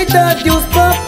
I you stop.